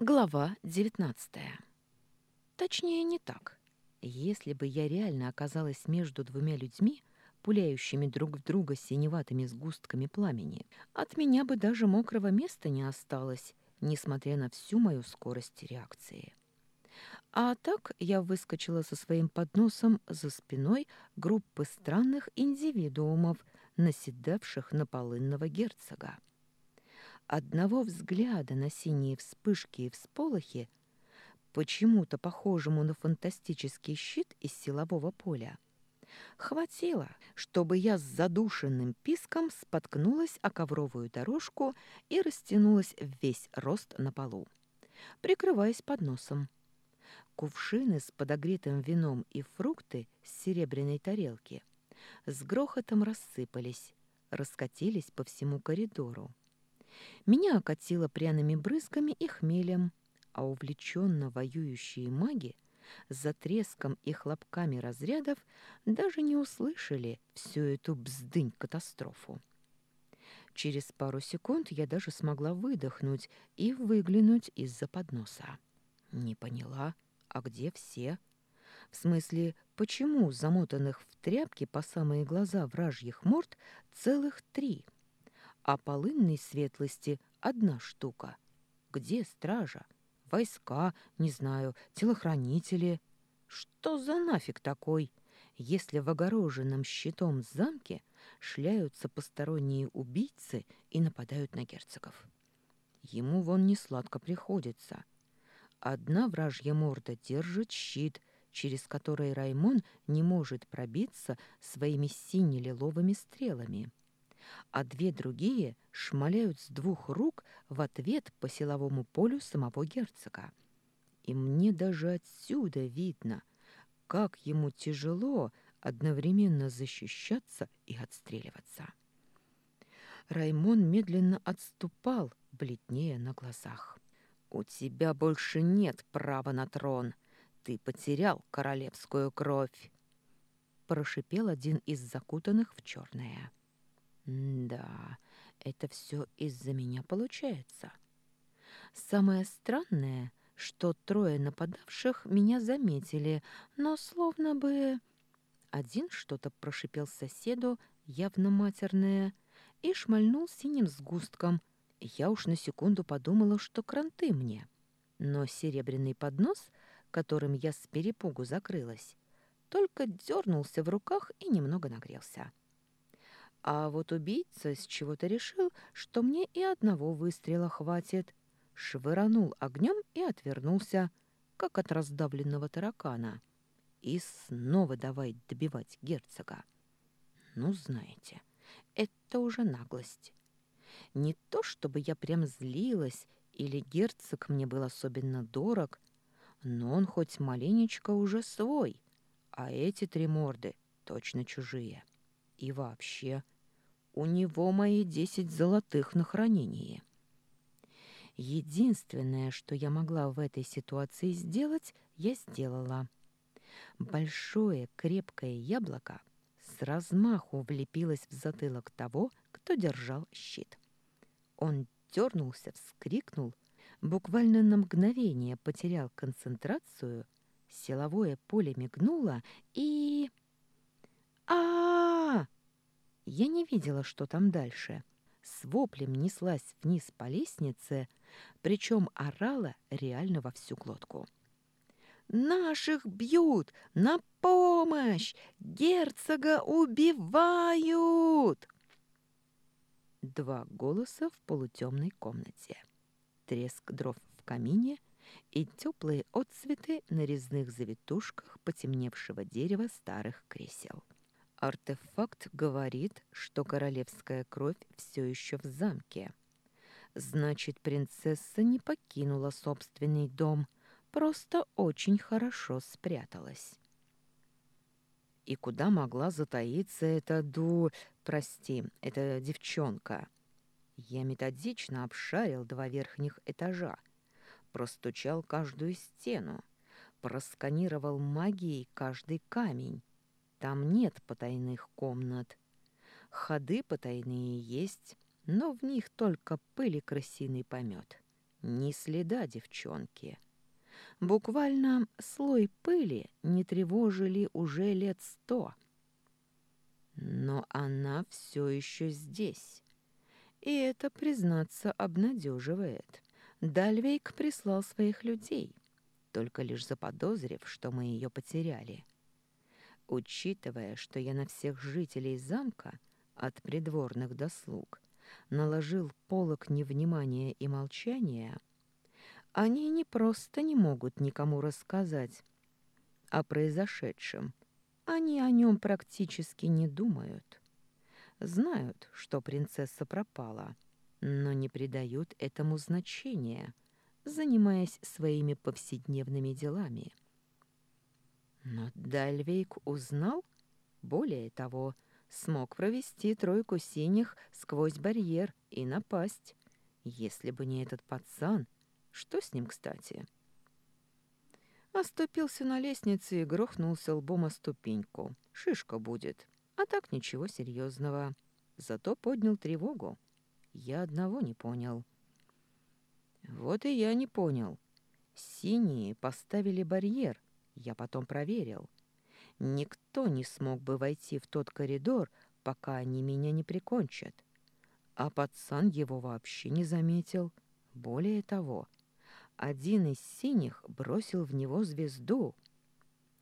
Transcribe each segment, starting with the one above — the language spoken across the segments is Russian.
Глава 19. Точнее, не так. Если бы я реально оказалась между двумя людьми, пуляющими друг в друга синеватыми сгустками пламени, от меня бы даже мокрого места не осталось, несмотря на всю мою скорость реакции. А так я выскочила со своим подносом за спиной группы странных индивидуумов, наседавших на полынного герцога. Одного взгляда на синие вспышки и всполохи, почему-то похожему на фантастический щит из силового поля, хватило, чтобы я с задушенным писком споткнулась о ковровую дорожку и растянулась весь рост на полу, прикрываясь подносом. Кувшины с подогретым вином и фрукты с серебряной тарелки с грохотом рассыпались, раскатились по всему коридору. Меня окатило пряными брызгами и хмелем, а увлеченно воюющие маги за треском и хлопками разрядов даже не услышали всю эту бздынь-катастрофу. Через пару секунд я даже смогла выдохнуть и выглянуть из-за подноса. Не поняла, а где все? В смысле, почему замотанных в тряпки по самые глаза вражьих морд целых три — а полынной светлости одна штука. Где стража? Войска, не знаю, телохранители. Что за нафиг такой, если в огороженном щитом замке шляются посторонние убийцы и нападают на герцогов? Ему вон не сладко приходится. Одна вражья морда держит щит, через который Раймон не может пробиться своими сине-лиловыми стрелами а две другие шмаляют с двух рук в ответ по силовому полю самого герцога. И мне даже отсюда видно, как ему тяжело одновременно защищаться и отстреливаться. Раймон медленно отступал, бледнее на глазах. «У тебя больше нет права на трон. Ты потерял королевскую кровь!» Прошипел один из закутанных в черное. Да, это все из-за меня получается. Самое странное, что трое нападавших меня заметили, но словно бы... Один что-то прошипел соседу, явно матерное, и шмальнул синим сгустком. Я уж на секунду подумала, что кранты мне. Но серебряный поднос, которым я с перепугу закрылась, только дернулся в руках и немного нагрелся. А вот убийца с чего-то решил, что мне и одного выстрела хватит. Швыранул огнем и отвернулся, как от раздавленного таракана. И снова давай добивать герцога. Ну, знаете, это уже наглость. Не то, чтобы я прям злилась, или герцог мне был особенно дорог, но он хоть маленечко уже свой, а эти три морды точно чужие. И вообще, у него мои десять золотых на хранение. Единственное, что я могла в этой ситуации сделать, я сделала. Большое крепкое яблоко с размаху влепилось в затылок того, кто держал щит. Он дернулся, вскрикнул, буквально на мгновение потерял концентрацию, силовое поле мигнуло и... а, Я не видела, что там дальше. С воплем неслась вниз по лестнице, причем орала реально во всю глотку. «Наших бьют! На помощь! Герцога убивают!» Два голоса в полутемной комнате. Треск дров в камине и теплые отцветы на резных завитушках потемневшего дерева старых кресел. Артефакт говорит, что королевская кровь все еще в замке. Значит, принцесса не покинула собственный дом, просто очень хорошо спряталась. И куда могла затаиться эта ду... Прости, эта девчонка? Я методично обшарил два верхних этажа, простучал каждую стену, просканировал магией каждый камень, там нет потайных комнат. Ходы потайные есть, но в них только пыль и крысиный помет. Ни следа девчонки. Буквально слой пыли не тревожили уже лет сто. Но она все еще здесь. И это, признаться, обнадеживает. Дальвейк прислал своих людей, только лишь заподозрив, что мы ее потеряли. Учитывая, что я на всех жителей замка, от придворных до слуг, наложил полок невнимания и молчания, они не просто не могут никому рассказать о произошедшем, они о нем практически не думают. Знают, что принцесса пропала, но не придают этому значения, занимаясь своими повседневными делами. Но Дальвейк узнал, более того, смог провести тройку синих сквозь барьер и напасть. Если бы не этот пацан, что с ним, кстати? Оступился на лестнице и грохнулся лбом о ступеньку. Шишка будет. А так ничего серьезного. Зато поднял тревогу. Я одного не понял. Вот и я не понял. Синие поставили барьер. Я потом проверил. Никто не смог бы войти в тот коридор, пока они меня не прикончат. А пацан его вообще не заметил. Более того, один из синих бросил в него звезду.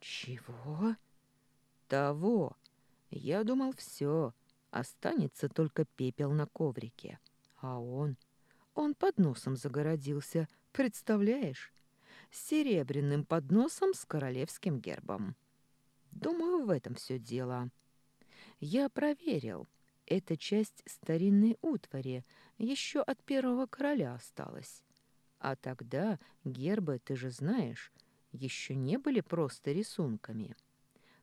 Чего? Того. Я думал, все, останется только пепел на коврике. А он... Он под носом загородился, представляешь? С серебряным подносом с королевским гербом. Думаю, в этом все дело. Я проверил. Эта часть старинной утвари еще от первого короля осталась. А тогда гербы, ты же знаешь, еще не были просто рисунками.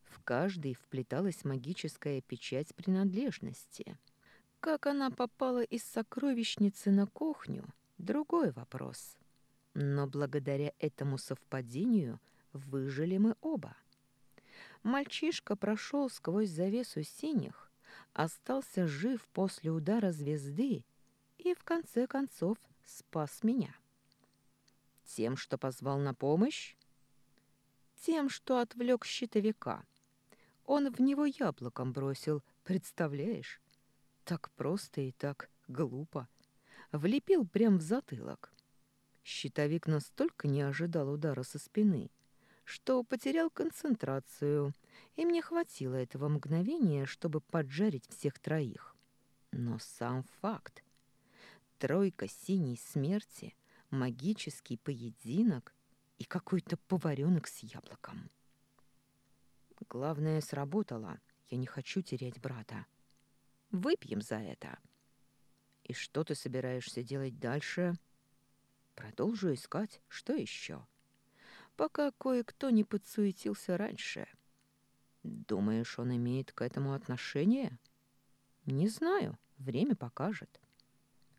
В каждый вплеталась магическая печать принадлежности. Как она попала из сокровищницы на кухню — другой вопрос. Но благодаря этому совпадению выжили мы оба. Мальчишка прошел сквозь завесу синих, остался жив после удара звезды и, в конце концов, спас меня. Тем, что позвал на помощь? Тем, что отвлек щитовика. Он в него яблоком бросил, представляешь? Так просто и так глупо. Влепил прям в затылок. Щитовик настолько не ожидал удара со спины — что потерял концентрацию, и мне хватило этого мгновения, чтобы поджарить всех троих. Но сам факт. Тройка синей смерти, магический поединок и какой-то поваренок с яблоком. Главное, сработало. Я не хочу терять брата. Выпьем за это. И что ты собираешься делать дальше? Продолжу искать. Что еще? — пока кое-кто не подсуетился раньше. Думаешь, он имеет к этому отношение? Не знаю, время покажет.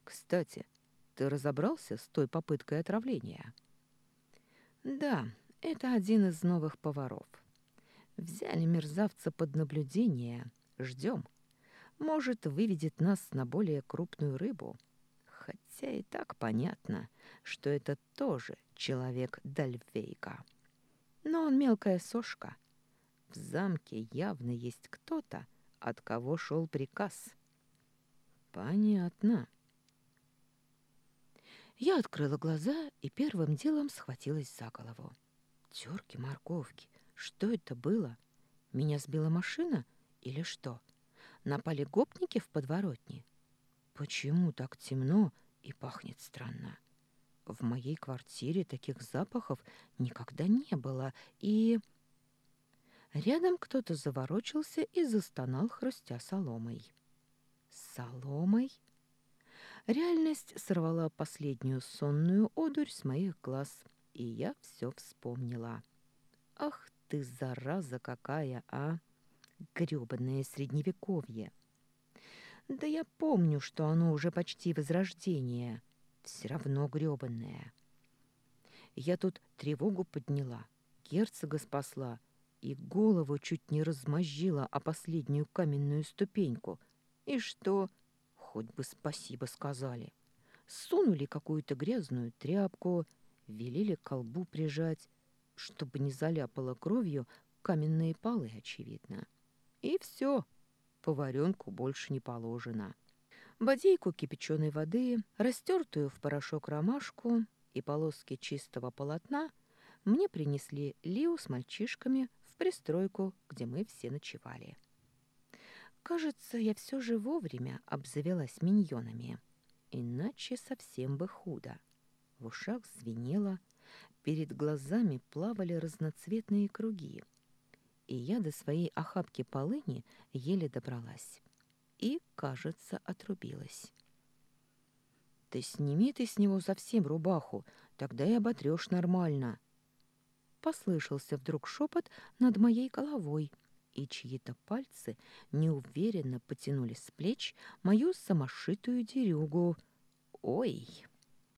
Кстати, ты разобрался с той попыткой отравления? Да, это один из новых поваров. Взяли мерзавца под наблюдение. Ждем. Может, выведет нас на более крупную рыбу. Хотя и так понятно, что это тоже человек Дальвейка. Но он мелкая сошка. В замке явно есть кто-то, от кого шел приказ. Понятно. Я открыла глаза и первым делом схватилась за голову. Терки, морковки, что это было? Меня сбила машина или что? Напали гопники в подворотне? Почему так темно и пахнет странно? В моей квартире таких запахов никогда не было, и... Рядом кто-то заворочился и застонал, хрустя соломой. Соломой? Реальность сорвала последнюю сонную одурь с моих глаз, и я все вспомнила. Ах ты, зараза какая, а! грёбаное средневековье! Да я помню, что оно уже почти возрождение — все равно грёбаная. Я тут тревогу подняла, герцога спасла и голову чуть не размозжила о последнюю каменную ступеньку. И что? Хоть бы спасибо сказали. сунули какую-то грязную тряпку, велели колбу прижать, чтобы не заляпало кровью каменные полы, очевидно. И все, поваренку больше не положено. Бодейку кипяченой воды, растертую в порошок ромашку и полоски чистого полотна мне принесли Лиу с мальчишками в пристройку, где мы все ночевали. Кажется, я все же вовремя обзавелась миньонами. Иначе совсем бы худо. В ушах звенело, перед глазами плавали разноцветные круги. И я до своей охапки полыни еле добралась. И, кажется, отрубилась. «Ты сними ты с него совсем рубаху, тогда и оботрёшь нормально», послышался вдруг шепот над моей головой, и чьи-то пальцы неуверенно потянули с плеч мою самошитую дерюгу. «Ой!»